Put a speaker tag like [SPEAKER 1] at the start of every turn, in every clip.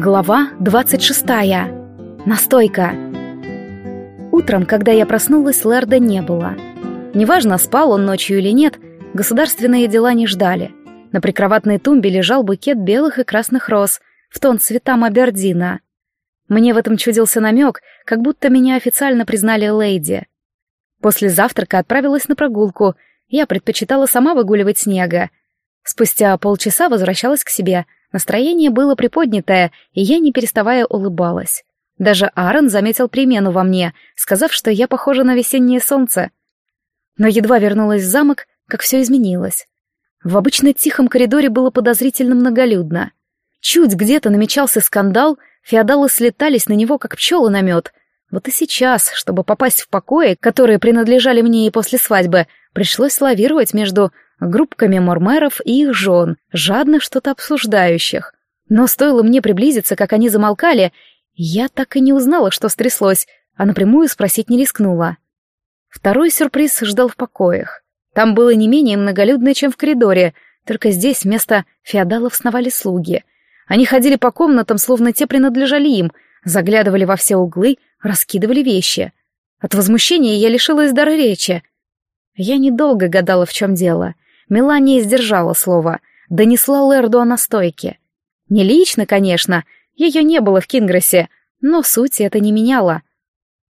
[SPEAKER 1] Глава 26. Настойка. Утром, когда я проснулась, Лерда не было. Неважно, спал он ночью или нет, государственные дела не ждали. На прикроватной тумбе лежал букет белых и красных роз, в тон цветам Абердина. Мне в этом чудился намек, как будто меня официально признали лейди. После завтрака отправилась на прогулку, я предпочитала сама выгуливать снега. Спустя полчаса возвращалась к себе — Настроение было приподнятое, и я, не переставая, улыбалась. Даже Аарон заметил перемену во мне, сказав, что я похожа на весеннее солнце. Но едва вернулась в замок, как все изменилось. В обычно тихом коридоре было подозрительно многолюдно. Чуть где-то намечался скандал, феодалы слетались на него, как пчелы на мед. Вот и сейчас, чтобы попасть в покои, которые принадлежали мне и после свадьбы, пришлось лавировать между группками мормеров и их жен, жадно что-то обсуждающих. Но стоило мне приблизиться, как они замолкали, я так и не узнала, что стряслось, а напрямую спросить не рискнула. Второй сюрприз ждал в покоях. Там было не менее многолюдно, чем в коридоре, только здесь вместо феодалов сновали слуги. Они ходили по комнатам, словно те принадлежали им, заглядывали во все углы, раскидывали вещи. От возмущения я лишилась дара речи. Я недолго гадала, в чем дело — Мелания сдержала слово, донесла Лерду о настойке. Не лично, конечно, ее не было в Кингрессе, но суть это не меняло.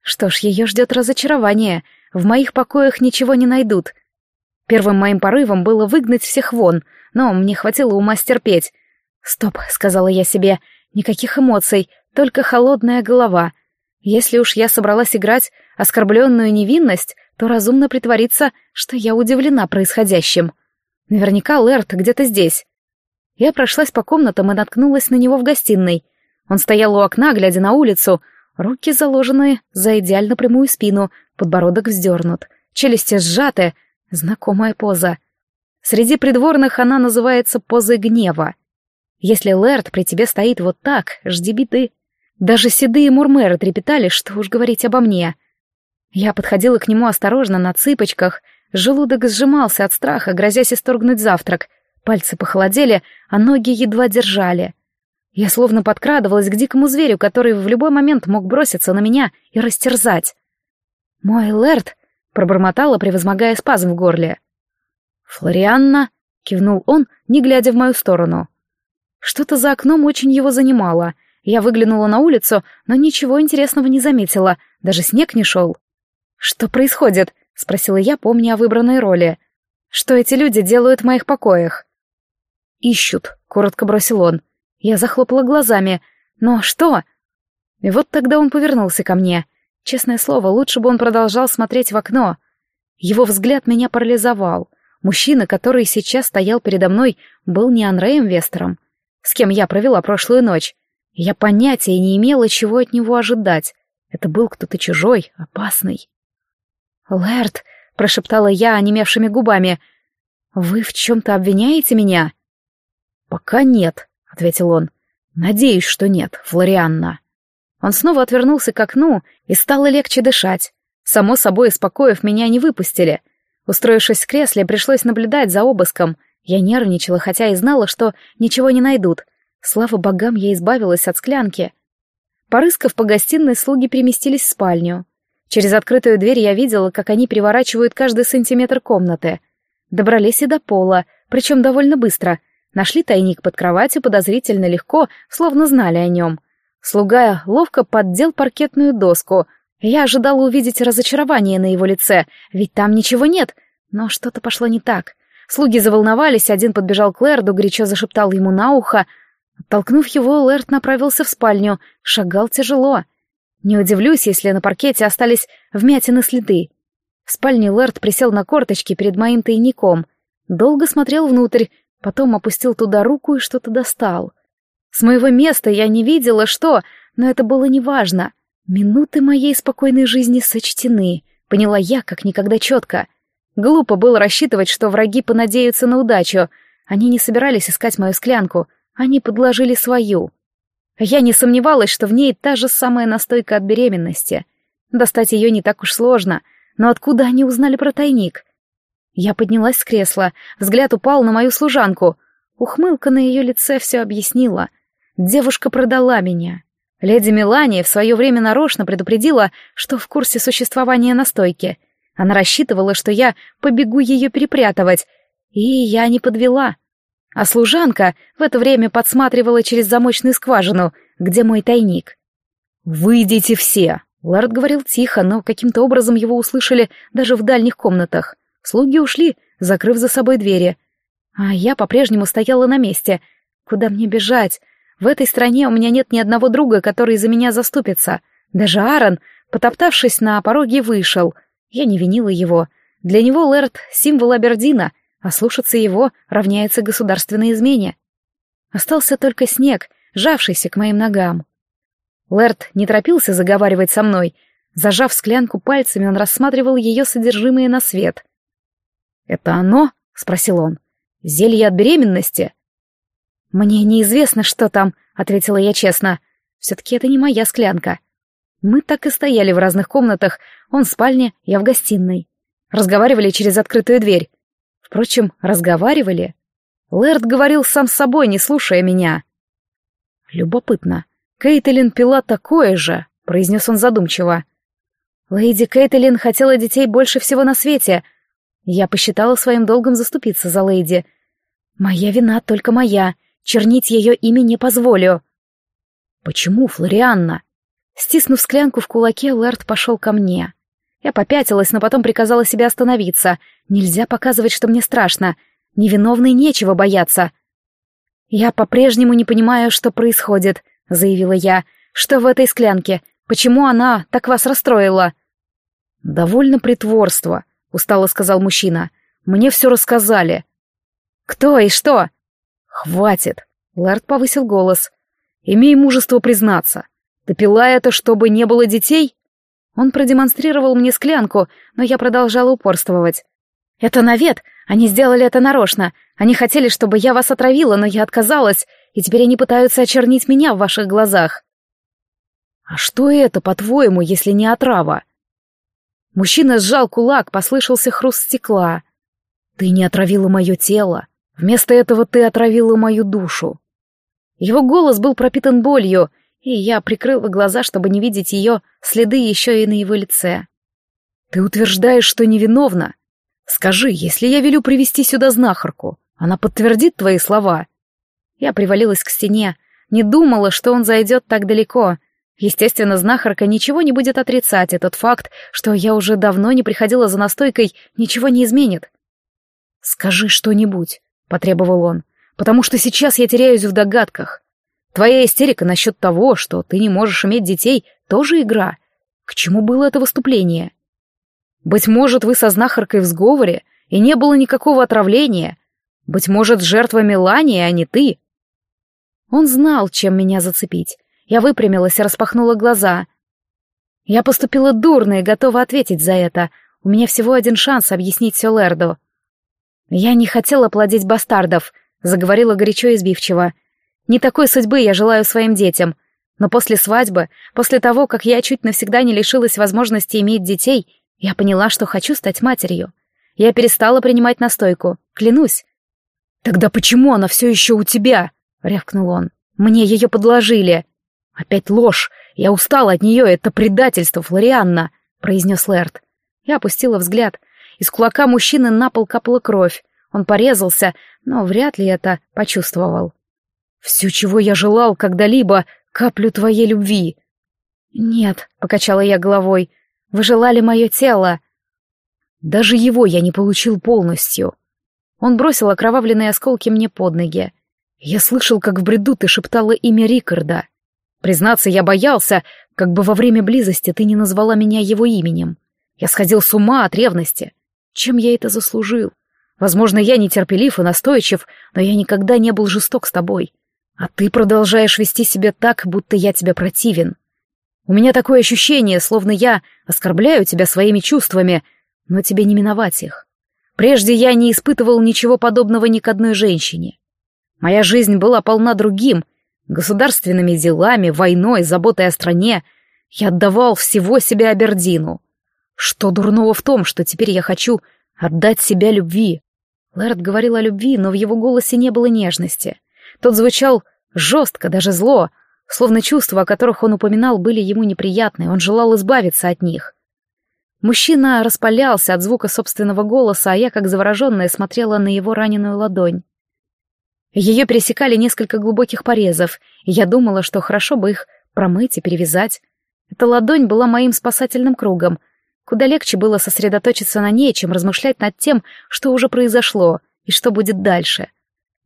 [SPEAKER 1] Что ж, ее ждет разочарование, в моих покоях ничего не найдут. Первым моим порывом было выгнать всех вон, но мне хватило ума стерпеть. «Стоп», — сказала я себе, — «никаких эмоций, только холодная голова. Если уж я собралась играть оскорбленную невинность, то разумно притвориться, что я удивлена происходящим». Наверняка Лэрт где-то здесь. Я прошлась по комнатам и наткнулась на него в гостиной. Он стоял у окна, глядя на улицу, руки заложены за идеально прямую спину, подбородок вздернут, челюсти сжаты, знакомая поза. Среди придворных она называется позой гнева. Если Лэрт при тебе стоит вот так, жди беды. Даже седые мурмеры трепетали, что уж говорить обо мне. Я подходила к нему осторожно на цыпочках — Желудок сжимался от страха, грозясь исторгнуть завтрак. Пальцы похолодели, а ноги едва держали. Я словно подкрадывалась к дикому зверю, который в любой момент мог броситься на меня и растерзать. «Мой Лэрд!» — пробормотала, превозмогая спазм в горле. «Флорианна!» — кивнул он, не глядя в мою сторону. Что-то за окном очень его занимало. Я выглянула на улицу, но ничего интересного не заметила, даже снег не шел. «Что происходит?» — спросила я, помня о выбранной роли. «Что эти люди делают в моих покоях?» «Ищут», — коротко бросил он. Я захлопала глазами. «Но что?» И вот тогда он повернулся ко мне. Честное слово, лучше бы он продолжал смотреть в окно. Его взгляд меня парализовал. Мужчина, который сейчас стоял передо мной, был не Анреем Вестером, с кем я провела прошлую ночь. Я понятия не имела, чего от него ожидать. Это был кто-то чужой, опасный. «Лэрд», — прошептала я онемевшими губами, — «вы в чем-то обвиняете меня?» «Пока нет», — ответил он. «Надеюсь, что нет, Флорианна». Он снова отвернулся к окну, и стало легче дышать. Само собой, из покоев меня не выпустили. Устроившись в кресле, пришлось наблюдать за обыском. Я нервничала, хотя и знала, что ничего не найдут. Слава богам, я избавилась от склянки. Порыскав по гостиной, слуги переместились в спальню. Через открытую дверь я видела, как они переворачивают каждый сантиметр комнаты. Добрались и до пола, причем довольно быстро. Нашли тайник под кроватью подозрительно легко, словно знали о нем. Слуга ловко поддел паркетную доску. Я ожидала увидеть разочарование на его лице, ведь там ничего нет. Но что-то пошло не так. Слуги заволновались, один подбежал к Лэрду, горячо зашептал ему на ухо. Оттолкнув его, Лэрд направился в спальню, шагал тяжело — не удивлюсь, если на паркете остались вмятины следы. В спальне Лэрд присел на корточки перед моим тайником, долго смотрел внутрь, потом опустил туда руку и что-то достал. С моего места я не видела, что, но это было неважно. Минуты моей спокойной жизни сочтены, поняла я как никогда четко. Глупо было рассчитывать, что враги понадеются на удачу. Они не собирались искать мою склянку, они подложили свою. Я не сомневалась, что в ней та же самая настойка от беременности. Достать ее не так уж сложно, но откуда они узнали про тайник? Я поднялась с кресла, взгляд упал на мою служанку. Ухмылка на ее лице все объяснила. Девушка продала меня. Леди Мелания в свое время нарочно предупредила, что в курсе существования настойки. Она рассчитывала, что я побегу ее перепрятывать, и я не подвела. А служанка в это время подсматривала через замочную скважину, где мой тайник. «Выйдите все!» Лард говорил тихо, но каким-то образом его услышали даже в дальних комнатах. Слуги ушли, закрыв за собой двери. А я по-прежнему стояла на месте. Куда мне бежать? В этой стране у меня нет ни одного друга, который за меня заступится. Даже Аарон, потоптавшись на пороге, вышел. Я не винила его. Для него Лэрд — символ Абердина, а слушаться его равняется государственной измене. Остался только снег, жавшийся к моим ногам. Лэрд не торопился заговаривать со мной. Зажав склянку пальцами, он рассматривал ее содержимое на свет. «Это оно?» — спросил он. «Зелье от беременности?» «Мне неизвестно, что там», — ответила я честно. «Все-таки это не моя склянка». Мы так и стояли в разных комнатах, он в спальне, я в гостиной. Разговаривали через открытую дверь. Впрочем, разговаривали. Лэрд говорил сам с собой, не слушая меня. Любопытно. Кейтлин пила такое же, произнес он задумчиво. Леди Кейтлин хотела детей больше всего на свете. Я посчитала своим долгом заступиться за леди. Моя вина только моя. Чернить ее имя не позволю. Почему, Флорианна? Стиснув склянку в кулаке, Лэрд пошел ко мне. Я попятилась, но потом приказала себе остановиться. Нельзя показывать, что мне страшно. Невиновной нечего бояться. Я по-прежнему не понимаю, что происходит, заявила я. Что в этой склянке? Почему она так вас расстроила? Довольно притворство, устало сказал мужчина. Мне все рассказали. Кто и что? Хватит. Лэрд повысил голос. Имей мужество признаться. Ты это, чтобы не было детей? Он продемонстрировал мне склянку, но я продолжала упорствовать. «Это навет! Они сделали это нарочно! Они хотели, чтобы я вас отравила, но я отказалась, и теперь они пытаются очернить меня в ваших глазах!» «А что это, по-твоему, если не отрава?» Мужчина сжал кулак, послышался хруст стекла. «Ты не отравила мое тело. Вместо этого ты отравила мою душу». Его голос был пропитан болью, и я прикрыла глаза, чтобы не видеть ее следы еще и на его лице. «Ты утверждаешь, что невиновна? Скажи, если я велю привести сюда знахарку, она подтвердит твои слова?» Я привалилась к стене, не думала, что он зайдет так далеко. Естественно, знахарка ничего не будет отрицать, этот факт, что я уже давно не приходила за настойкой, ничего не изменит. «Скажи что-нибудь», — потребовал он, — «потому что сейчас я теряюсь в догадках. Твоя истерика насчет того, что ты не можешь иметь детей, тоже игра. К чему было это выступление? Быть может, вы со знахаркой в сговоре, и не было никакого отравления. Быть может, жертва Мелания, а не ты. Он знал, чем меня зацепить. Я выпрямилась и распахнула глаза. Я поступила дурно и готова ответить за это. У меня всего один шанс объяснить все Лерду. «Я не хотела плодить бастардов», — заговорила горячо и избивчиво. Не такой судьбы я желаю своим детям. Но после свадьбы, после того, как я чуть навсегда не лишилась возможности иметь детей, я поняла, что хочу стать матерью. Я перестала принимать настойку, клянусь. «Тогда почему она все еще у тебя?» — рявкнул он. «Мне ее подложили». «Опять ложь! Я устала от нее, это предательство, Флорианна!» — произнес Лэрд. Я опустила взгляд. Из кулака мужчины на пол капала кровь. Он порезался, но вряд ли это почувствовал. Все, чего я желал когда-либо, каплю твоей любви. Нет, покачала я головой, вы желали мое тело. Даже его я не получил полностью. Он бросил окровавленные осколки мне под ноги. Я слышал, как в бреду ты шептала имя Рикарда. Признаться, я боялся, как бы во время близости ты не назвала меня его именем. Я сходил с ума от ревности. Чем я это заслужил? Возможно, я нетерпелив и настойчив, но я никогда не был жесток с тобой. А ты продолжаешь вести себя так, будто я тебе противен. У меня такое ощущение, словно я оскорбляю тебя своими чувствами, но тебе не миновать их. Прежде я не испытывал ничего подобного ни к одной женщине. Моя жизнь была полна другим, государственными делами, войной, заботой о стране. Я отдавал всего себя Абердину. Что дурного в том, что теперь я хочу отдать себя любви? Лэрд говорил о любви, но в его голосе не было нежности. Тот звучал Жестко, даже зло. Словно чувства, о которых он упоминал, были ему неприятны, он желал избавиться от них. Мужчина распалялся от звука собственного голоса, а я, как завороженная, смотрела на его раненую ладонь. Ее пересекали несколько глубоких порезов, и я думала, что хорошо бы их промыть и перевязать. Эта ладонь была моим спасательным кругом. Куда легче было сосредоточиться на ней, чем размышлять над тем, что уже произошло и что будет дальше.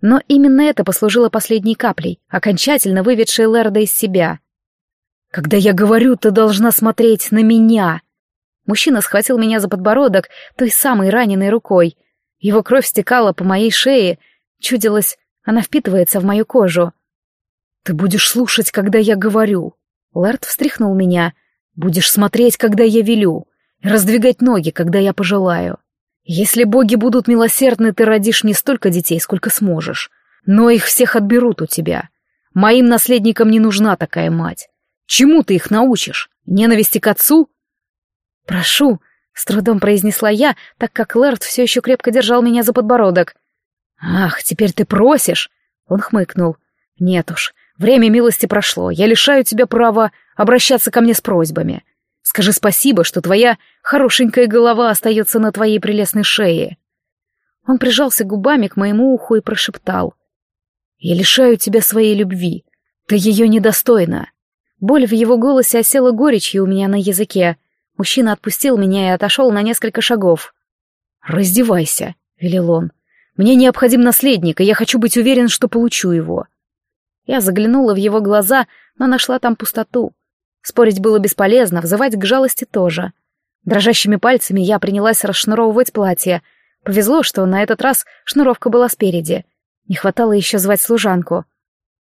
[SPEAKER 1] Но именно это послужило последней каплей, окончательно выведшей Лерда из себя. «Когда я говорю, ты должна смотреть на меня!» Мужчина схватил меня за подбородок той самой раненой рукой. Его кровь стекала по моей шее, чудилось, она впитывается в мою кожу. «Ты будешь слушать, когда я говорю». Лэрд встряхнул меня. «Будешь смотреть, когда я велю, раздвигать ноги, когда я пожелаю. Если боги будут милосердны, ты родишь не столько детей, сколько сможешь. Но их всех отберут у тебя. Моим наследникам не нужна такая мать. Чему ты их научишь? Ненависти к отцу? «Прошу», — с трудом произнесла я, так как Лэрд все еще крепко держал меня за подбородок. «Ах, теперь ты просишь?» Он хмыкнул. «Нет уж, время милости прошло. Я лишаю тебя права обращаться ко мне с просьбами. Скажи спасибо, что твоя хорошенькая голова остается на твоей прелестной шее». Он прижался губами к моему уху и прошептал. «Я лишаю тебя своей любви. Ты ее недостойна». Боль в его голосе осела горечью у меня на языке. Мужчина отпустил меня и отошел на несколько шагов. «Раздевайся», — велел он. «Мне необходим наследник, и я хочу быть уверен, что получу его». Я заглянула в его глаза, но нашла там пустоту. Спорить было бесполезно, взывать к жалости тоже. Дрожащими пальцами я принялась расшнуровывать платье. Повезло, что на этот раз шнуровка была спереди. Не хватало еще звать служанку.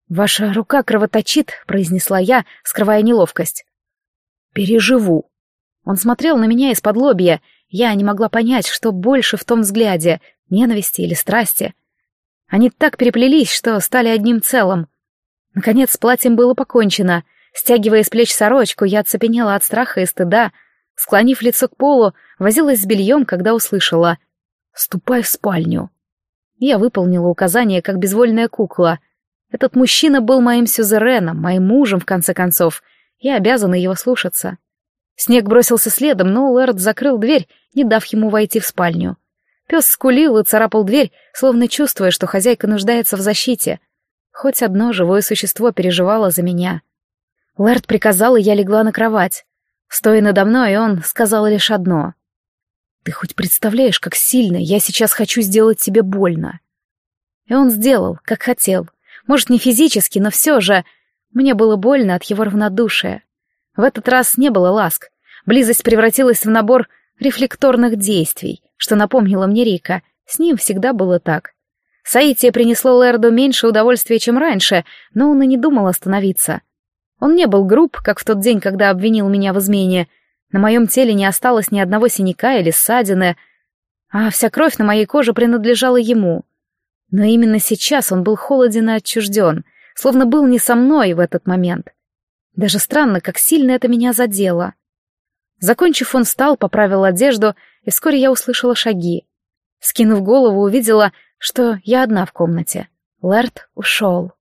[SPEAKER 1] «Ваша рука кровоточит», — произнесла я, скрывая неловкость. «Переживу», он смотрел на меня из-под лобья. Я не могла понять, что больше в том взгляде — ненависти или страсти. Они так переплелись, что стали одним целым. Наконец, с платьем было покончено. Стягивая с плеч сорочку, я оцепенела от страха и стыда. Склонив лицо к полу, возилась с бельем, когда услышала «Ступай в спальню». Я выполнила указание, как безвольная кукла. Этот мужчина был моим сюзереном, моим мужем, в конце концов. Я обязана его слушаться. Снег бросился следом, но Лэрд закрыл дверь, не дав ему войти в спальню. Пес скулил и царапал дверь, словно чувствуя, что хозяйка нуждается в защите. Хоть одно живое существо переживало за меня. Лэрд приказал, и я легла на кровать. Стоя надо мной, он сказал лишь одно. «Ты хоть представляешь, как сильно я сейчас хочу сделать тебе больно?» И он сделал, как хотел. Может, не физически, но все же... Мне было больно от его равнодушия. В этот раз не было ласк. Близость превратилась в набор рефлекторных действий, что напомнило мне Рика. С ним всегда было так. Саития принесло Лерду меньше удовольствия, чем раньше, но он и не думал остановиться. Он не был груб, как в тот день, когда обвинил меня в измене. На моем теле не осталось ни одного синяка или ссадины, а вся кровь на моей коже принадлежала ему. Но именно сейчас он был холоден и отчужден, словно был не со мной в этот момент. Даже странно, как сильно это меня задело. Закончив, он встал, поправил одежду, и вскоре я услышала шаги. Скинув голову, увидела, что я одна в комнате. Лэрд ушел.